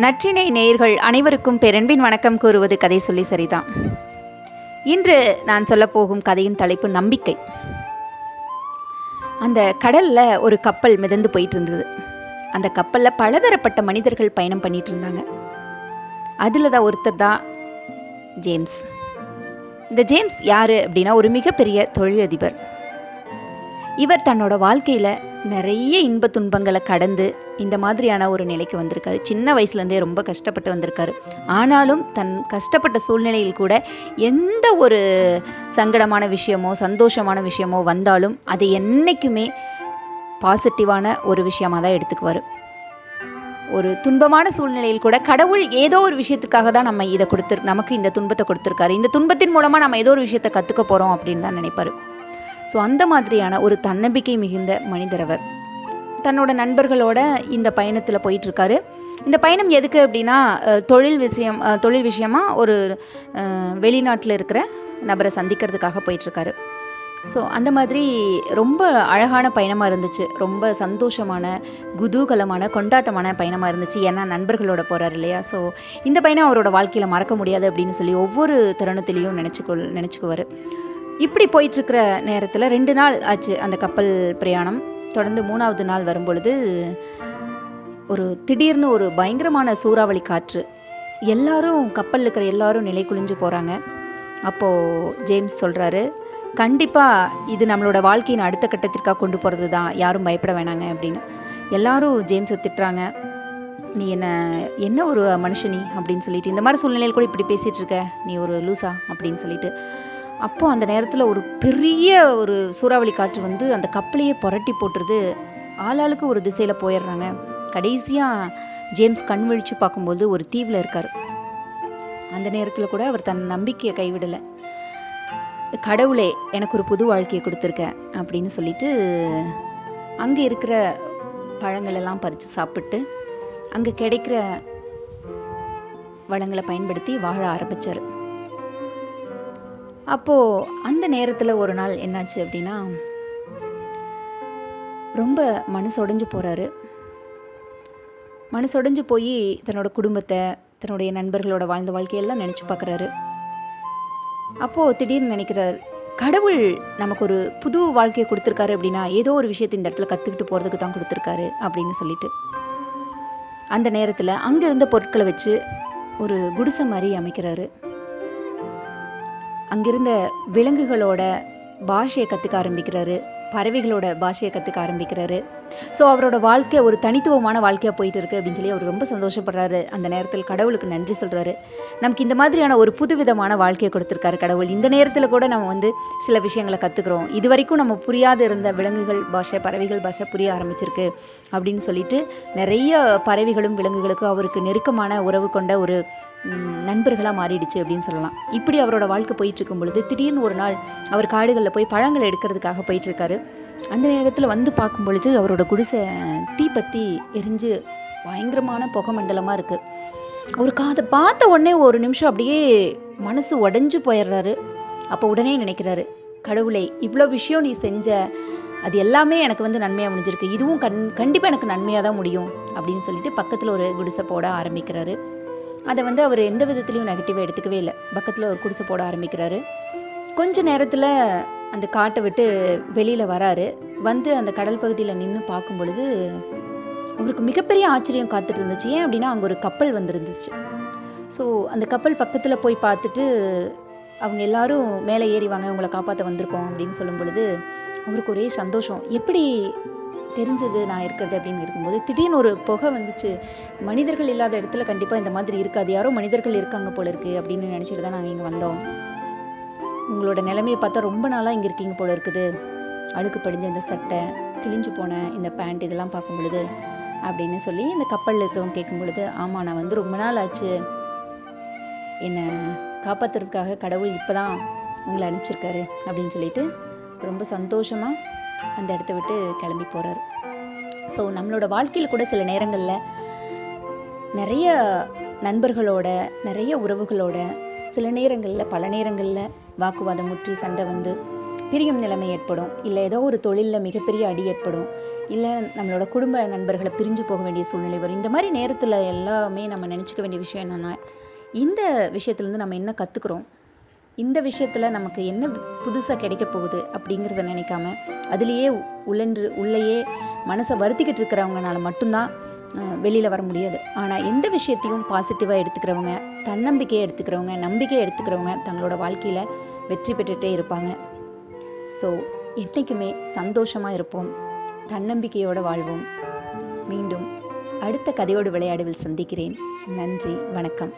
நற்றினை நேயர்கள் அனைவருக்கும் பெரன்பின் வணக்கம் கூறுவது கதை சொல்லி சரிதான். இன்று நான் சொல்லப் போகும் கதையின் தலைப்பு நம்பிக்கை. அந்த கடலில் ஒரு கப்பல் மிதந்து போயிட்டு இருந்தது அந்த கப்பலில் பலதரப்பட்ட மனிதர்கள் பயணம் பண்ணிட்டு இருந்தாங்க அதில் தான் ஒருத்தர் தான் ஜேம்ஸ். இந்த ஜேம்ஸ் யார் அப்படின்னா ஒரு மிகப்பெரிய தொழிலதிபர். இவர் தன்னோட வாழ்க்கையில் நிறைய இன்ப துன்பங்களை கடந்து இந்த மாதிரியான ஒரு நிலைக்கு வந்திருக்காரு. சின்ன வயசுலேருந்தே ரொம்ப கஷ்டப்பட்டு வந்திருக்காரு. ஆனாலும் தன் கஷ்டப்பட்ட சூழ்நிலையில் கூட எந்த ஒரு சங்கடமான விஷயமோ சந்தோஷமான விஷயமோ வந்தாலும் அதை என்றைக்குமே பாசிட்டிவான ஒரு விஷயமாக தான் எடுத்துக்குவார். ஒரு துன்பமான சூழ்நிலையில் கூட கடவுள் ஏதோ ஒரு விஷயத்துக்காக தான் நம்ம இதை கொடுத்து நமக்கு இந்த துன்பத்தை கொடுத்துருக்காரு. இந்த துன்பத்தின் மூலமாக நம்ம ஏதோ ஒரு விஷயத்தை கற்றுக்க போகிறோம் அப்படின்னு தான் நினைப்பார். ஸோ அந்த மாதிரியான ஒரு தன்னம்பிக்கை மிகுந்த மனிதர் அவர். தன்னோட நண்பர்களோட இந்த பயணத்தில் போயிட்டுருக்காரு இந்த பயணம் எதுக்கு அப்படின்னா தொழில் விஷயம் தொழில் விஷயமா ஒரு வெளிநாட்டில் இருக்கிற நபரை சந்திக்கிறதுக்காக போயிட்டுருக்காரு ஸோ அந்த மாதிரி ரொம்ப அழகான பயணமாக இருந்துச்சு. ரொம்ப சந்தோஷமான குதூகலமான கொண்டாட்டமான பயணமாக இருந்துச்சு. ஏன்னா நண்பர்களோட போகிறார் இல்லையா? ஸோ இந்த பயணம் அவரோட வாழ்க்கையில் மறக்க முடியாது அப்படின்னு சொல்லி ஒவ்வொரு தருணத்திலையும் நினச்சிக்கொள் நினச்சிக்குவார். இப்படி போயிட்டுருக்கிற நேரத்தில் ரெண்டு நாள் ஆச்சு அந்த கப்பல் பிரயாணம். தொடர்ந்து மூணாவது நாள் வரும்பொழுது ஒரு திடீர்னு ஒரு பயங்கரமான சூறாவளி காற்று. எல்லாரும் கப்பலில் இருக்கிற எல்லாரும் நிலை குளிஞ்சு போகிறாங்க அப்போது ஜேம்ஸ் சொல்கிறாரு கண்டிப்பாக இது நம்மளோட வாழ்க்கையின் அடுத்த கட்டத்திற்காக கொண்டு போகிறது தான் யாரும் பயப்பட வேணாங்க அப்படின்னு. எல்லாரும் ஜேம்ஸை திட்டுறாங்க. நீ என்ன என்ன ஒரு மனுஷனி? அப்படின்னு சொல்லிட்டு இந்த மாதிரி சூழ்நிலையில் கூட இப்படி பேசிகிட்டு இருக்க. நீ ஒரு லூசா? அப்படின்னு சொல்லிட்டு. அப்போ அந்த நேரத்தில் ஒரு பெரிய ஒரு சூறாவளி காற்று வந்து அந்த கப்பலையே புரட்டி போட்டுருது. ஆளாளுக்கு ஒரு திசையில் போயிடுறாங்க. கடைசியாக ஜேம்ஸ் கண் விழித்து பார்க்கும்போது ஒரு தீவில் இருக்கார். அந்த நேரத்தில் கூட அவர் தன் நம்பிக்கையை கைவிடலை. கடவுளே எனக்கு ஒரு புது வாழ்க்கையை கொடுத்துருக்க அப்படின்னு சொல்லிட்டு அங்கே இருக்கிற பழங்கள் எல்லாம் பறித்து சாப்பிட்டு அங்கே கிடைக்கிற வளங்களை பயன்படுத்தி வாழ ஆரம்பித்தார் அப்போது அந்த நேரத்தில் ஒரு நாள் என்னாச்சு அப்படின்னா ரொம்ப மனசொடைஞ்சு போகிறாரு மனசொடைஞ்சு போய் தன்னோட குடும்பத்தை தன்னுடைய நண்பர்களோட வாழ்ந்த வாழ்க்கையெல்லாம் நினச்சி பார்க்குறாரு அப்போது திடீர்னு நினைக்கிறார் கடவுள் நமக்கு ஒரு புது வாழ்க்கையை கொடுத்துருக்காரு அப்படின்னா ஏதோ ஒரு விஷயத்தை இந்த இடத்துல கற்றுக்கிட்டு போகிறதுக்கு தான் கொடுத்துருக்காரு அப்படின்னு சொல்லிட்டு. அந்த நேரத்தில் அங்கே இருந்த பொருட்களை வச்சு ஒரு குடிசை மாதிரி அமைக்கிறாரு. அங்கிருந்த விலங்குகளோட பாஷையை கற்றுக்க ஆரம்பிக்கிறாரு பறவைகளோட பாஷையை கற்றுக்க ஆரம்பிக்கிறாரு. ஸோ அவரோட வாழ்க்கை ஒரு தனித்துவமான வாழ்க்கையாக போயிட்டு இருக்கு அப்படின்னு சொல்லி அவர் ரொம்ப சந்தோஷப்படுறாரு. அந்த நேரத்தில் கடவுளுக்கு நன்றி சொல்கிறாரு நமக்கு இந்த மாதிரியான ஒரு புதுவிதமான வாழ்க்கையை கொடுத்துருக்காரு கடவுள். இந்த நேரத்தில் கூட நம்ம வந்து சில விஷயங்களை கற்றுக்குறோம் இது வரைக்கும் நம்ம புரியாத இருந்த விலங்குகள் பாஷை பறவைகள் பாஷை புரிய ஆரம்பிச்சிருக்கு அப்படின்னு சொல்லிட்டு நிறைய பறவைகளும் விலங்குகளுக்கும் அவருக்கு நெருக்கமான உறவு கொண்ட ஒரு நண்பர்களாக மாறிடுச்சு அப்படின்னு சொல்லலாம். இப்படி அவரோட வாழ்க்கை போயிட்டு இருக்கும் பொழுது திடீர்னு ஒரு நாள் அவர் காடுகளில் போய் பழங்கள் எடுக்கிறதுக்காக போயிட்டுருக்காரு அந்த நேரத்தில் வந்து பார்க்கும் பொழுது அவரோட குடிசை தீப்பத்தி எரிஞ்சு பயங்கரமான புகை மண்டலமாக இருக்குது அவருக்கு அதை பார்த்த உடனே ஒரு நிமிஷம் அப்படியே மனசு உடஞ்சு போயிடுறாரு. அப்போ உடனே நினைக்கிறாரு கடவுளை இவ்வளோ விஷயம் நீ செஞ்ச அது எல்லாமே எனக்கு வந்து நன்மையாக முடிஞ்சிருக்கு. இதுவும் கண் கண்டிப்பாக எனக்கு நன்மையாக தான் முடியும். அப்படின்னு சொல்லிட்டு பக்கத்தில் ஒரு குடிசை போட ஆரம்பிக்கிறாரு. அதை வந்து அவர் எந்த விதத்துலையும் நெகட்டிவாக எடுத்துக்கவே இல்லை. பக்கத்தில் ஒரு குடிசை போட ஆரம்பிக்கிறாரு. கொஞ்ச நேரத்தில் அந்த காட்டை விட்டு வெளியில் வராரு. வந்து அந்த கடல் பகுதியில் நின்று பார்க்கும் பொழுது அவருக்கு மிகப்பெரிய ஆச்சரியம் காத்துட்டு இருந்துச்சு. ஏன் அப்படின்னா அங்கே ஒரு கப்பல் வந்துருந்துச்சு. ஸோ அந்த கப்பல் பக்கத்தில் போய் பார்த்துட்டு அவங்க எல்லாரும் மேலே ஏறி வாங்க உங்களை காப்பாற்ற வந்திருக்கோம் அப்படின்னு சொல்லும் பொழுது அவருக்கு ஒரே சந்தோஷம். எப்படி தெரிஞ்சது நான் இருக்கிறது அப்படின்னு இருக்கும்போது திடீர்னு ஒரு புகை வந்துச்சு. மனிதர்கள் இல்லாத இடத்துல கண்டிப்பாக இந்த மாதிரி இருக்காது. யாரோ மனிதர்கள் இருக்காங்க போல இருக்குது அப்படின்னு நினச்சிட்டு தான் நாங்கள் இங்கே வந்தோம். உங்களோட நிலைமையை பார்த்தா ரொம்ப நாளாக இங்கே இருக்கீங்க போல இருக்குது. அழுக்கு படிஞ்ச இந்த சட்டை கிழிஞ்சு போன இந்த பேண்ட் இதெல்லாம் பார்க்கும் பொழுது அப்படின்னு சொல்லி இந்த கப்பலில் இருக்கிறவங்க கேட்கும் பொழுது ஆமாம் நான் வந்து ரொம்ப நாள் ஆச்சு. என்னை காப்பாற்றுறதுக்காக கடவுள் இப்போ தான் உங்களை அனுப்பிச்சிருக்காரு அப்படின்னு சொல்லிட்டு ரொம்ப சந்தோஷமாக அந்த இடத்த விட்டு கிளம்பி போகிறார் ஸோ நம்மளோட வாழ்க்கையில் கூட சில நேரங்களில் நிறைய நண்பர்களோட நிறைய உறவுகளோட சில நேரங்களில் பல நேரங்களில் வாக்குவாதம் முற்றி சண்டை வந்து பிரியும் நிலைமை ஏற்படும். இல்லை ஏதோ ஒரு தொழிலில் மிகப்பெரிய அடி ஏற்படும். இல்லை நம்மளோட குடும்ப நண்பர்களை பிரிஞ்சு போக வேண்டிய சூழ்நிலை வரும். இந்த மாதிரி நேரத்தில் எல்லாமே நம்ம நினச்சிக்க வேண்டிய விஷயம் என்னென்னா இந்த விஷயத்துலேருந்து நம்ம என்ன கற்றுக்குறோம் இந்த விஷயத்தில் நமக்கு என்ன புதுசாக கிடைக்க போகுது அப்படிங்கிறத நினைக்காம அதுலேயே உள்ளன்று உள்ளேயே மனசை வருத்திக்கிட்டு இருக்கிறவங்கனால மட்டும்தான் வெளியில் வர முடியாது. ஆனால் எந்த விஷயத்தையும் பாசிட்டிவாக எடுத்துக்கிறவங்க தன்னம்பிக்கையை எடுத்துக்கிறவங்க நம்பிக்கையை எடுத்துக்கிறவங்க தங்களோட வாழ்க்கையில் வெற்றி பெற்றுகிட்டே இருப்பாங்க. ஸோ என்றைக்குமே சந்தோஷமாக இருப்போம். தன்னம்பிக்கையோடு வாழ்வோம். மீண்டும் அடுத்த கதையோடு விளையாடுவில் சந்திக்கிறேன். நன்றி வணக்கம்.